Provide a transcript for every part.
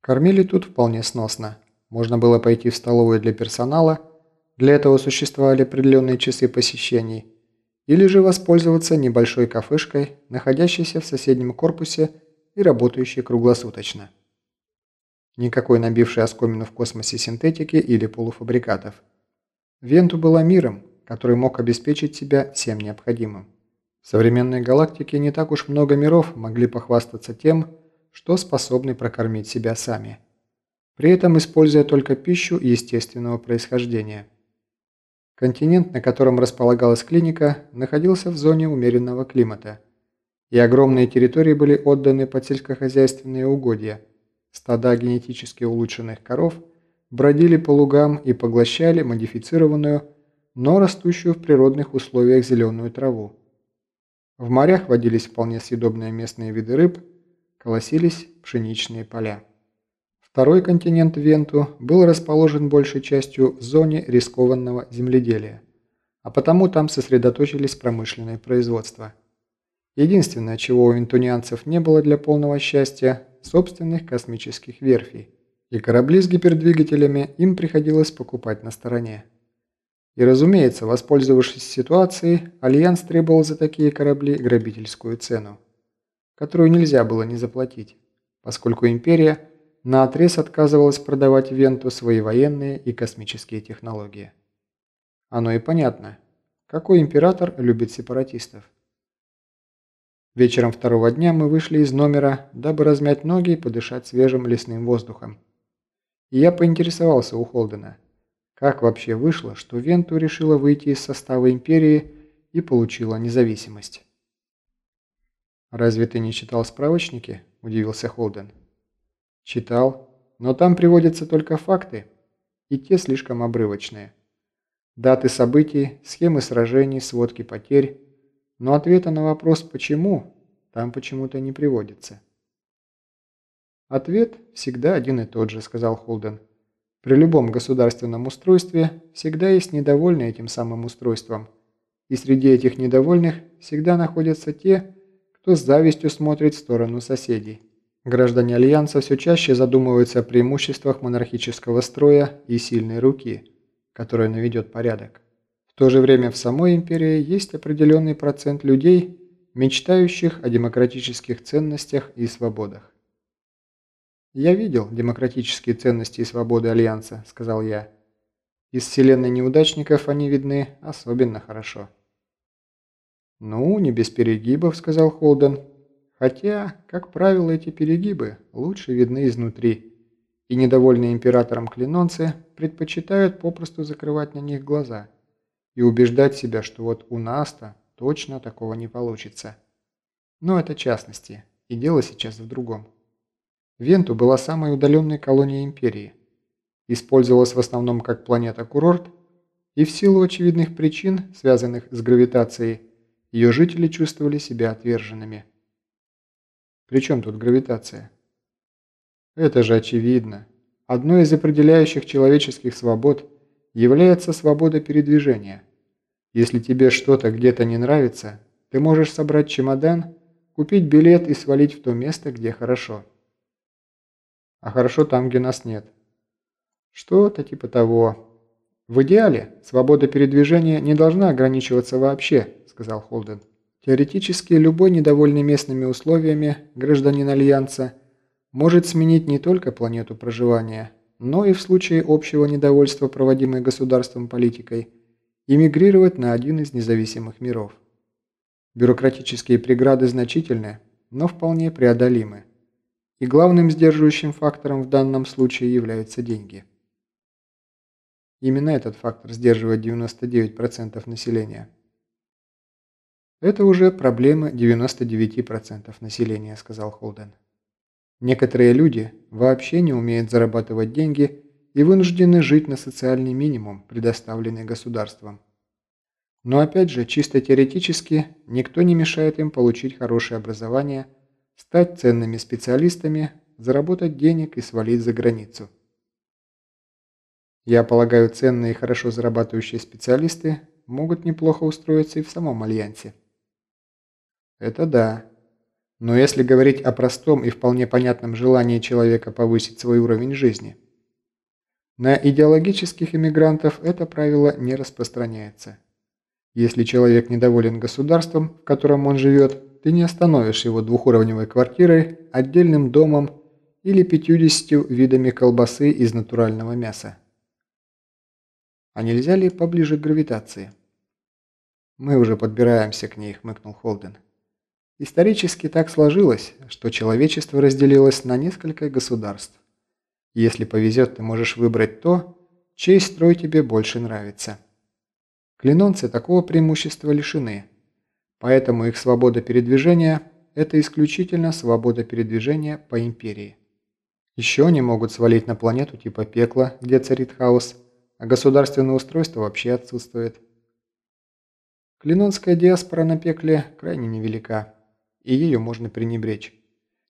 Кормили тут вполне сносно. Можно было пойти в столовую для персонала, для этого существовали определенные часы посещений, или же воспользоваться небольшой кафешкой, находящейся в соседнем корпусе и работающей круглосуточно. Никакой набившей оскомину в космосе синтетики или полуфабрикатов. Венту была миром, который мог обеспечить себя всем необходимым. В современной галактике не так уж много миров могли похвастаться тем, что способны прокормить себя сами. При этом используя только пищу естественного происхождения. Континент, на котором располагалась клиника, находился в зоне умеренного климата, и огромные территории были отданы под сельскохозяйственные угодья. Стада генетически улучшенных коров бродили по лугам и поглощали модифицированную, но растущую в природных условиях зеленую траву. В морях водились вполне съедобные местные виды рыб, колосились пшеничные поля. Второй континент Венту был расположен большей частью в зоне рискованного земледелия, а потому там сосредоточились промышленное производство. Единственное, чего у вентунианцев не было для полного счастья – собственных космических верфей, и корабли с гипердвигателями им приходилось покупать на стороне. И разумеется, воспользовавшись ситуацией, Альянс требовал за такие корабли грабительскую цену, которую нельзя было не заплатить, поскольку Империя наотрез отказывалась продавать Венту свои военные и космические технологии. Оно и понятно. Какой император любит сепаратистов? Вечером второго дня мы вышли из номера, дабы размять ноги и подышать свежим лесным воздухом. И я поинтересовался у Холдена – как вообще вышло, что Венту решила выйти из состава империи и получила независимость? «Разве ты не читал справочники?» – удивился Холден. «Читал, но там приводятся только факты, и те слишком обрывочные. Даты событий, схемы сражений, сводки потерь, но ответа на вопрос «почему» там почему-то не приводится». «Ответ всегда один и тот же», – сказал Холден. При любом государственном устройстве всегда есть недовольные этим самым устройством. И среди этих недовольных всегда находятся те, кто с завистью смотрит в сторону соседей. Граждане Альянса все чаще задумываются о преимуществах монархического строя и сильной руки, которая наведет порядок. В то же время в самой империи есть определенный процент людей, мечтающих о демократических ценностях и свободах. «Я видел демократические ценности и свободы Альянса», – сказал я. «Из вселенной неудачников они видны особенно хорошо». «Ну, не без перегибов», – сказал Холден. «Хотя, как правило, эти перегибы лучше видны изнутри, и недовольные императором клинонцы предпочитают попросту закрывать на них глаза и убеждать себя, что вот у нас-то точно такого не получится. Но это частности, и дело сейчас в другом». Венту была самой удаленной колонией Империи. Использовалась в основном как планета-курорт, и в силу очевидных причин, связанных с гравитацией, ее жители чувствовали себя отверженными. При чем тут гравитация? Это же очевидно. Одной из определяющих человеческих свобод является свобода передвижения. Если тебе что-то где-то не нравится, ты можешь собрать чемодан, купить билет и свалить в то место, где хорошо а хорошо там, где нас нет. Что-то типа того. В идеале свобода передвижения не должна ограничиваться вообще, сказал Холден. Теоретически любой недовольный местными условиями гражданин Альянса может сменить не только планету проживания, но и в случае общего недовольства проводимой государством политикой эмигрировать на один из независимых миров. Бюрократические преграды значительны, но вполне преодолимы и главным сдерживающим фактором в данном случае являются деньги. Именно этот фактор сдерживает 99% населения. «Это уже проблема 99% населения», – сказал Холден. «Некоторые люди вообще не умеют зарабатывать деньги и вынуждены жить на социальный минимум, предоставленный государством. Но опять же, чисто теоретически, никто не мешает им получить хорошее образование – стать ценными специалистами, заработать денег и свалить за границу. Я полагаю, ценные и хорошо зарабатывающие специалисты могут неплохо устроиться и в самом Альянсе. Это да. Но если говорить о простом и вполне понятном желании человека повысить свой уровень жизни, на идеологических иммигрантов это правило не распространяется. Если человек недоволен государством, в котором он живет, ты не остановишь его двухуровневой квартирой, отдельным домом или 50 видами колбасы из натурального мяса. А нельзя ли поближе к гравитации? Мы уже подбираемся к ней, хмыкнул Холден. Исторически так сложилось, что человечество разделилось на несколько государств. Если повезет, ты можешь выбрать то, чей строй тебе больше нравится. Клинонцы такого преимущества лишены, поэтому их свобода передвижения – это исключительно свобода передвижения по империи. Еще они могут свалить на планету типа пекла, где царит хаос, а государственное устройство вообще отсутствует. Клинонская диаспора на пекле крайне невелика, и ее можно пренебречь.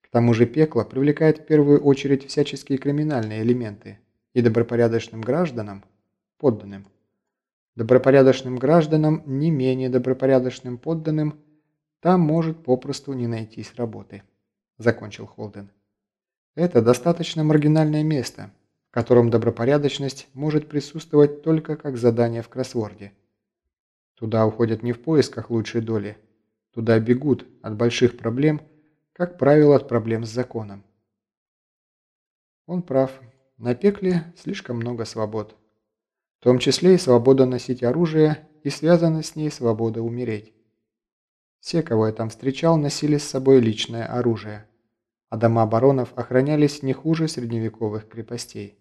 К тому же пекло привлекает в первую очередь всяческие криминальные элементы, и добропорядочным гражданам, подданным, добропорядочным гражданам, не менее добропорядочным подданным, там может попросту не найтись работы», – закончил Холден. «Это достаточно маргинальное место, в котором добропорядочность может присутствовать только как задание в кроссворде. Туда уходят не в поисках лучшей доли, туда бегут от больших проблем, как правило, от проблем с законом». Он прав, на пекле слишком много свобод. В том числе и свобода носить оружие и связана с ней свобода умереть. Все, кого я там встречал, носили с собой личное оружие, а дома баронов охранялись не хуже средневековых крепостей.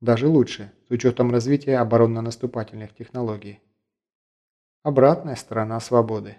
Даже лучше, с учетом развития оборонно-наступательных технологий. Обратная сторона свободы.